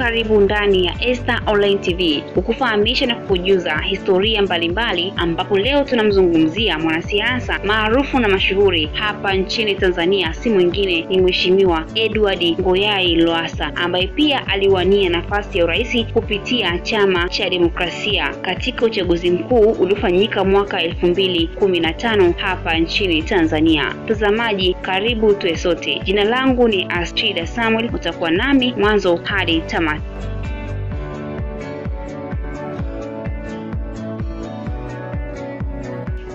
karibu ndani ya Esta Online TV kukufahamisha na kukujuza historia mbalimbali, ambapo leo tunamzungumzia mwanasiasa maarufu na mashuhuri hapa nchini Tanzania, si mwingine ni Mheshimiwa Edward Ngoyai Lowassa ambaye pia aliwania nafasi ya urais kupitia chama cha demokrasia katika uchaguzi mkuu uliofanyika mwaka elfu mbili kumi na tano hapa nchini Tanzania. Mtazamaji, karibu tuwe sote. Jina langu ni Astrida Samuel, utakuwa nami mwanzo hadi tamati.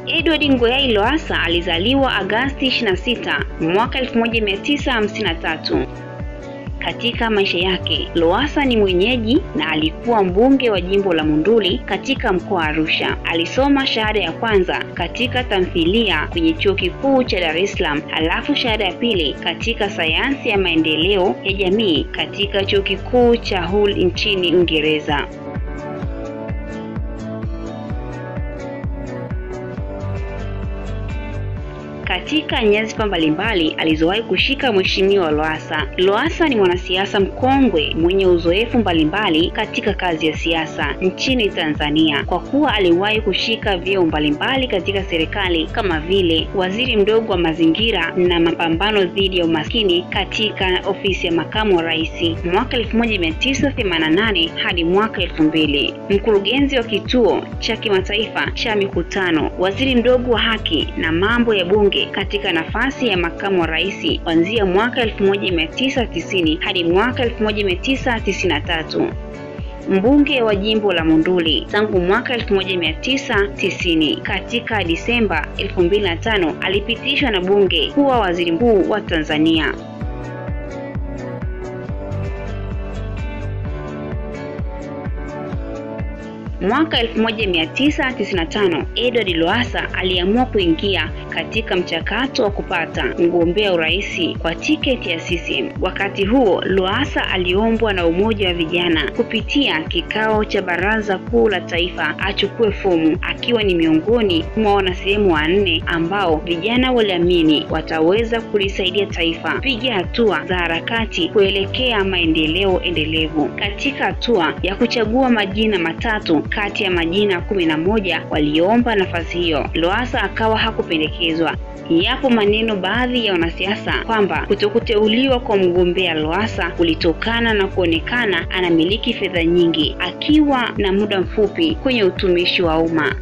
Edward Ngoyai Lowassa alizaliwa Agasti 26 mwaka 1953. Katika maisha yake, Lowassa ni mwenyeji na alikuwa mbunge wa jimbo la Monduli katika mkoa wa Arusha. Alisoma shahada ya kwanza katika tamthilia kwenye Chuo Kikuu cha Dar es Salaam, halafu shahada ya pili katika sayansi ya maendeleo ya jamii katika Chuo Kikuu cha Hull nchini Uingereza. Katika nyadhifa mbalimbali alizowahi kushika Mheshimiwa Lowassa. Lowassa ni mwanasiasa mkongwe mwenye uzoefu mbalimbali katika kazi ya siasa nchini Tanzania, kwa kuwa aliwahi kushika vyeo mbalimbali katika serikali kama vile waziri mdogo wa mazingira na mapambano dhidi ya umaskini katika ofisi ya makamu wa rais mwaka 1988 hadi mwaka 2000, mkurugenzi wa kituo cha kimataifa cha mikutano, waziri mdogo wa haki na mambo ya bunge katika nafasi ya makamu wa rais kuanzia mwaka 1990 hadi mwaka 1993, mbunge wa jimbo la Monduli tangu mwaka 1990. Katika Disemba 2005 alipitishwa na bunge kuwa waziri mkuu wa Tanzania. Mwaka 1995 Edward Lowassa aliamua kuingia katika mchakato wa kupata mgombea urais kwa tiketi ya CCM. Wakati huo Lowassa aliombwa na Umoja wa Vijana kupitia kikao cha Baraza Kuu la Taifa achukue fomu, akiwa ni miongoni mwa wanasehemu wanne ambao vijana waliamini wataweza kulisaidia taifa piga hatua za harakati kuelekea maendeleo endelevu. Katika hatua ya kuchagua majina matatu kati ya majina kumi na moja waliomba nafasi hiyo, Lowassa akawa hakupendekezwa. Yapo maneno baadhi ya wanasiasa kwamba kutokuteuliwa kwa mgombea Lowassa kulitokana na kuonekana anamiliki fedha nyingi akiwa na muda mfupi kwenye utumishi wa umma.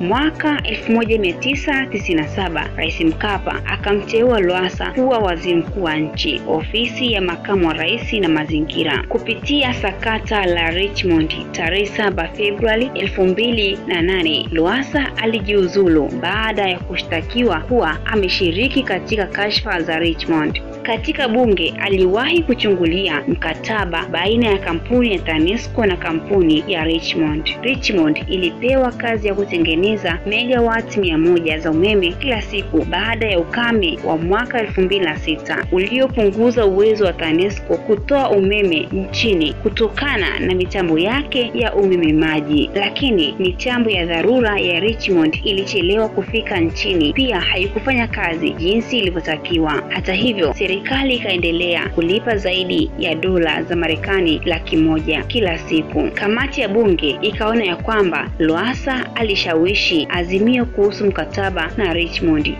Mwaka 1997 Rais Mkapa akamteua Lowassa kuwa waziri mkuu wa nchi, ofisi ya makamu wa rais na mazingira, kupitia sakata la Richmond tarehe 7 Februari 2008. Lowassa alijiuzulu baada ya kushtakiwa kuwa ameshiriki katika kashfa za Richmond. Katika bunge aliwahi kuchungulia mkataba baina ya kampuni ya TANESCO na kampuni ya Richmond. Richmond ilipewa kazi ya kutengeneza megawati mia moja za umeme kila siku baada ya ukame wa mwaka elfu mbili na sita uliopunguza uwezo wa TANESCO kutoa umeme nchini kutokana na mitambo yake ya umeme maji, lakini mitambo ya dharura ya Richmond ilichelewa kufika nchini, pia haikufanya kazi jinsi ilivyotakiwa. Hata hivyo serikali ikaendelea kulipa zaidi ya dola za Marekani laki moja kila siku. Kamati ya bunge ikaona ya kwamba Lowassa alishawishi azimio kuhusu mkataba na Richmond.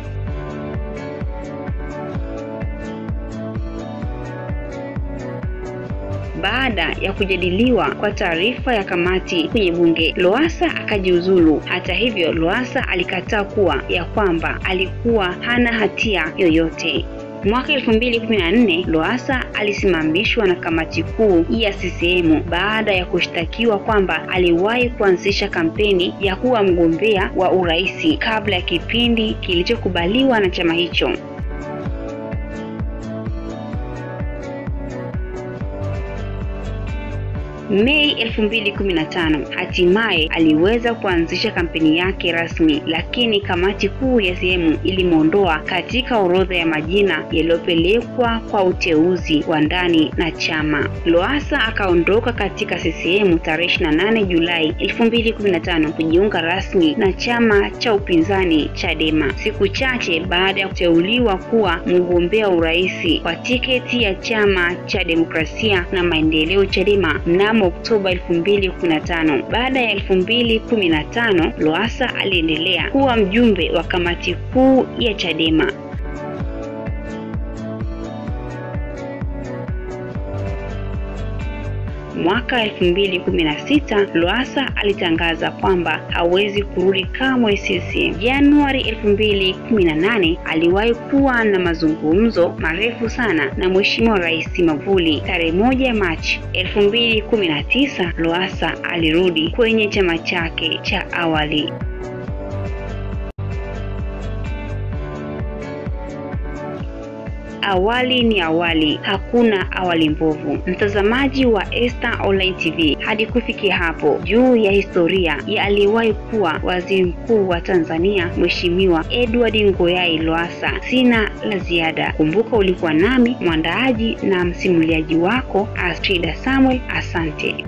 Baada ya kujadiliwa kwa taarifa ya kamati kwenye bunge, loasa akajiuzulu. Hata hivyo, loasa alikataa kuwa ya kwamba alikuwa hana hatia yoyote. Mwaka 2014 Lowassa alisimamishwa na kamati kuu ya CCM baada ya kushtakiwa kwamba aliwahi kuanzisha kampeni ya kuwa mgombea wa urais kabla ya kipindi kilichokubaliwa na chama hicho. Mei 2015 hatimaye aliweza kuanzisha kampeni yake rasmi, lakini kamati kuu ya sehemu ilimwondoa katika orodha ya majina yaliyopelekwa kwa uteuzi wa ndani na chama. Lowassa akaondoka katika CCM tarehe 28 Julai 2015 kujiunga rasmi na chama cha upinzani Chadema, siku chache baada ya kuteuliwa kuwa mgombea urais kwa tiketi ya chama cha demokrasia na maendeleo Chadema mnamo Oktoba 2015. Baada ya 2015, Lowassa aliendelea kuwa mjumbe wa kamati kuu ya Chadema. Mwaka 2016 Lowassa alitangaza kwamba hawezi kurudi kamwe CCM. Januari 2018 aliwahi kuwa na mazungumzo marefu sana na Mheshimiwa Rais Magufuli. Tarehe moja Machi 2019 Lowassa alirudi kwenye chama chake cha awali. Awali ni awali, hakuna awali mbovu. Mtazamaji wa Esta Online TV, hadi kufikia hapo juu ya historia ya aliyewahi kuwa waziri mkuu wa Tanzania Mheshimiwa Edward Ngoyai Lowassa, sina la ziada. Kumbuka ulikuwa nami mwandaaji na msimuliaji wako Astrida Samuel. Asante.